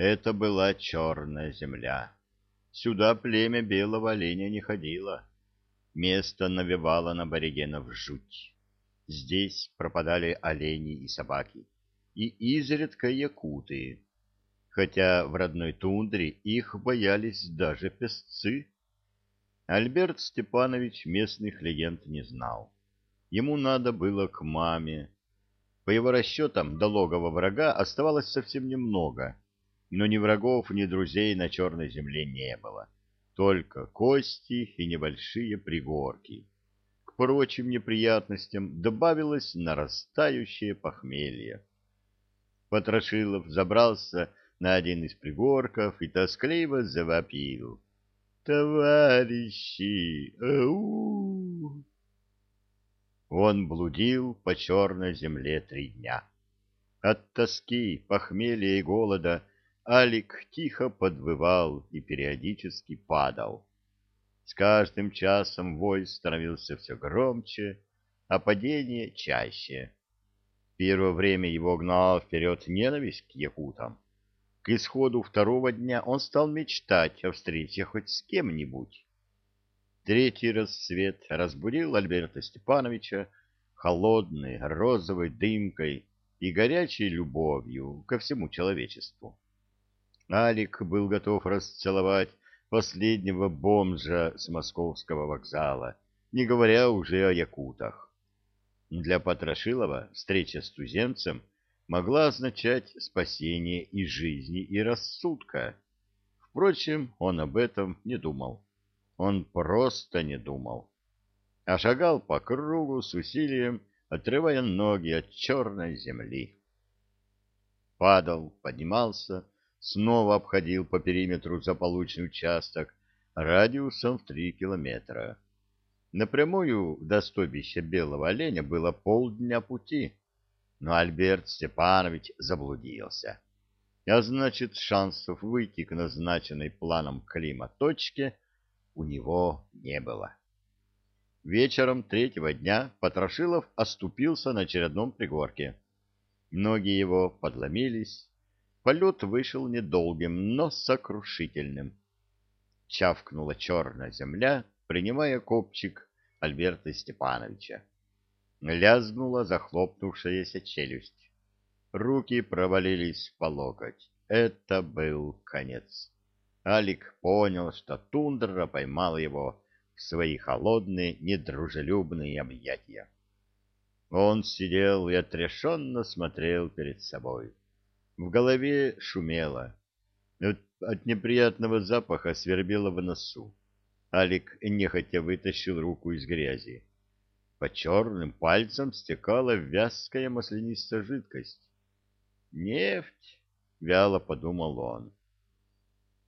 Это была черная земля. Сюда племя белого оленя не ходило. Место навевало на аборигенов жуть. Здесь пропадали олени и собаки, и изредка якуты, хотя в родной тундре их боялись даже песцы. Альберт Степанович местных легенд не знал. Ему надо было к маме. По его расчетам, до логова врага оставалось совсем немного — но ни врагов, ни друзей на черной земле не было, только кости и небольшие пригорки. К прочим неприятностям добавилось нарастающее похмелье. Потрошилов забрался на один из пригорков и тоскливо завопил. «Товарищи! Ау!» Он блудил по черной земле три дня. От тоски, похмелья и голода Алик тихо подвывал и периодически падал. С каждым часом вой становился все громче, а падение чаще. Первое время его гнала вперед ненависть к якутам. К исходу второго дня он стал мечтать о встрече хоть с кем-нибудь. Третий рассвет разбудил Альберта Степановича холодной розовой дымкой и горячей любовью ко всему человечеству. Алик был готов расцеловать последнего бомжа с московского вокзала, не говоря уже о якутах. Для Потрошилова встреча с туземцем могла означать спасение и жизни, и рассудка. Впрочем, он об этом не думал. Он просто не думал. А шагал по кругу с усилием, отрывая ноги от черной земли. Падал, поднимался, снова обходил по периметру заполучный участок радиусом в три километра. Напрямую до стойбища белого оленя было полдня пути, но Альберт Степанович заблудился. А значит, шансов выйти к назначенной планом Клима точке у него не было. Вечером третьего дня Потрошилов оступился на очередном пригорке. Ноги его подломились, Полет вышел недолгим, но сокрушительным. Чавкнула черная земля, принимая копчик Альберта Степановича. Лязгнула захлопнувшаяся челюсть. Руки провалились по локоть. Это был конец. Алик понял, что тундра поймала его в свои холодные, недружелюбные объятия. Он сидел и отрешенно смотрел перед собой. В голове шумело. От, неприятного запаха свербело в носу. Алик нехотя вытащил руку из грязи. По черным пальцам стекала вязкая маслянистая жидкость. «Нефть!» — вяло подумал он.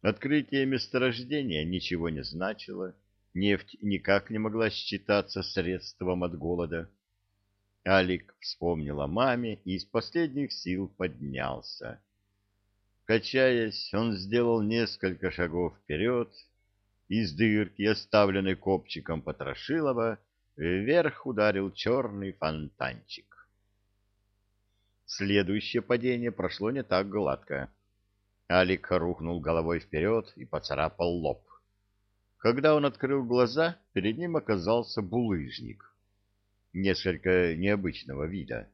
Открытие месторождения ничего не значило. Нефть никак не могла считаться средством от голода. Алик вспомнил о маме и из последних сил поднялся. Качаясь, он сделал несколько шагов вперед. Из дырки, оставленной копчиком Потрошилова, вверх ударил черный фонтанчик. Следующее падение прошло не так гладко. Алик рухнул головой вперед и поцарапал лоб. Когда он открыл глаза, перед ним оказался булыжник несколько необычного вида,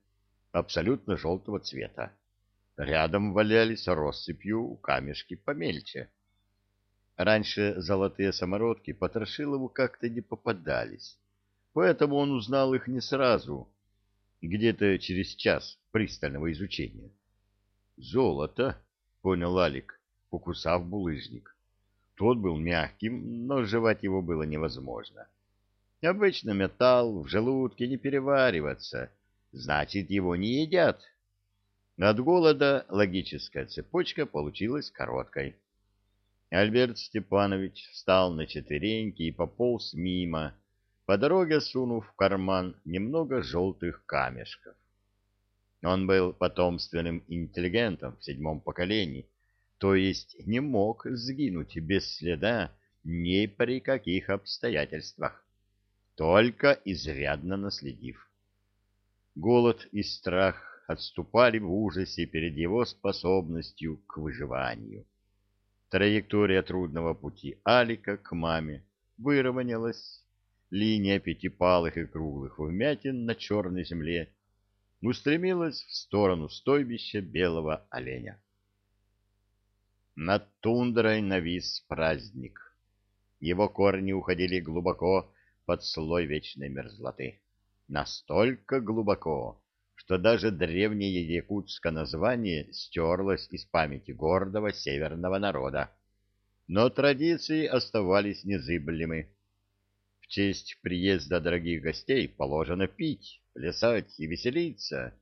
абсолютно желтого цвета. Рядом валялись россыпью камешки помельче. Раньше золотые самородки Потрошилову как-то не попадались, поэтому он узнал их не сразу, где-то через час пристального изучения. «Золото!» — понял Алик, покусав булыжник. Тот был мягким, но жевать его было невозможно. Обычно металл в желудке не переваривается, значит, его не едят. От голода логическая цепочка получилась короткой. Альберт Степанович встал на четвереньки и пополз мимо, по дороге сунув в карман немного желтых камешков. Он был потомственным интеллигентом в седьмом поколении, то есть не мог сгинуть без следа ни при каких обстоятельствах только изрядно наследив. Голод и страх отступали в ужасе перед его способностью к выживанию. Траектория трудного пути Алика к маме выровнялась. Линия пятипалых и круглых вмятин на черной земле устремилась в сторону стойбища белого оленя. Над тундрой навис праздник. Его корни уходили глубоко под слой вечной мерзлоты. Настолько глубоко, что даже древнее якутское название стерлось из памяти гордого северного народа. Но традиции оставались незыблемы. В честь приезда дорогих гостей положено пить, плясать и веселиться,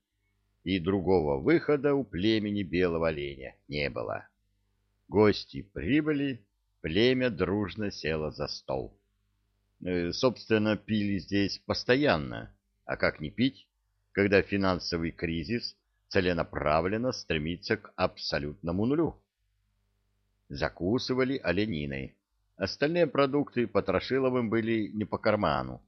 и другого выхода у племени белого оленя не было. Гости прибыли, племя дружно село за стол. Э, собственно, пили здесь постоянно, а как не пить, когда финансовый кризис целенаправленно стремится к абсолютному нулю? Закусывали олениной. Остальные продукты Потрошиловым были не по карману.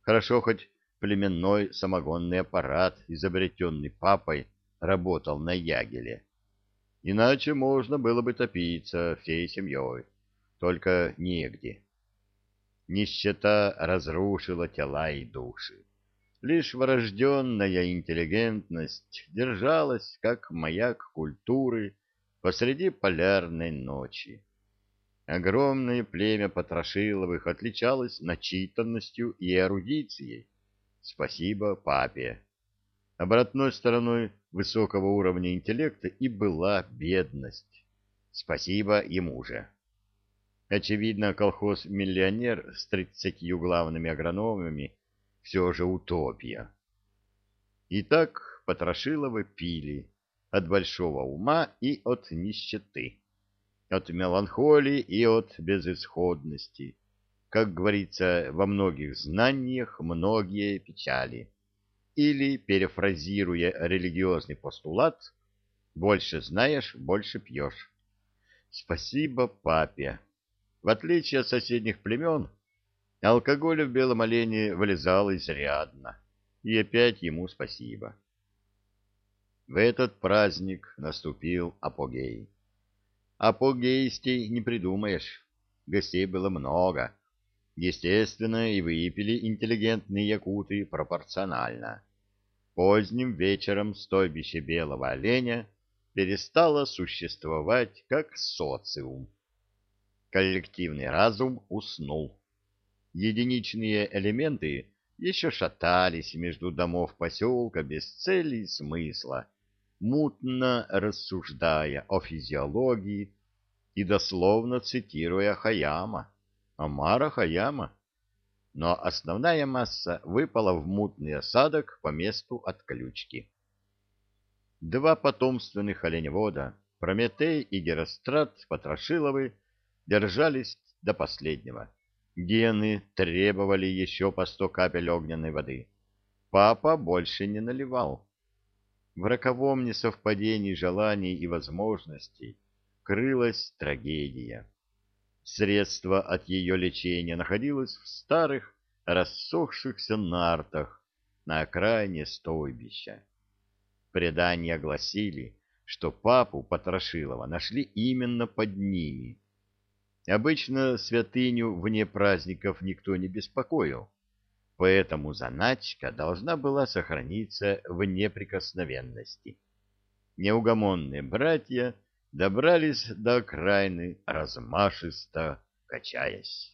Хорошо хоть племенной самогонный аппарат, изобретенный папой, работал на ягеле. Иначе можно было бы топиться всей семьей, только негде. Нищета разрушила тела и души. Лишь врожденная интеллигентность держалась, как маяк культуры, посреди полярной ночи. Огромное племя Потрошиловых отличалось начитанностью и эрудицией. Спасибо папе. Обратной стороной высокого уровня интеллекта и была бедность. Спасибо ему же. Очевидно, колхоз-миллионер с тридцатью главными агрономами все же утопия. Итак, Потрошиловы пили от большого ума и от нищеты, от меланхолии и от безысходности. Как говорится, во многих знаниях многие печали или, перефразируя религиозный постулат, «больше знаешь, больше пьешь». Спасибо папе. В отличие от соседних племен, алкоголь в белом олене вылезал изрядно, и опять ему спасибо. В этот праздник наступил апогей. Апогеистей не придумаешь, гостей было много, Естественно, и выпили интеллигентные якуты пропорционально. Поздним вечером стойбище белого оленя перестало существовать как социум. Коллективный разум уснул. Единичные элементы еще шатались между домов поселка без цели и смысла, мутно рассуждая о физиологии и дословно цитируя Хаяма. Амара Хаяма. Но основная масса выпала в мутный осадок по месту отключки. Два потомственных оленевода, Прометей и Герострат Потрошиловы, держались до последнего. Гены требовали еще по сто капель огненной воды. Папа больше не наливал. В роковом несовпадении желаний и возможностей крылась трагедия. Средство от ее лечения находилось в старых, рассохшихся нартах на окраине стойбища. Предания гласили, что папу Потрошилова нашли именно под ними. Обычно святыню вне праздников никто не беспокоил, поэтому заначка должна была сохраниться в неприкосновенности. Неугомонные братья добрались до окраины, размашисто качаясь.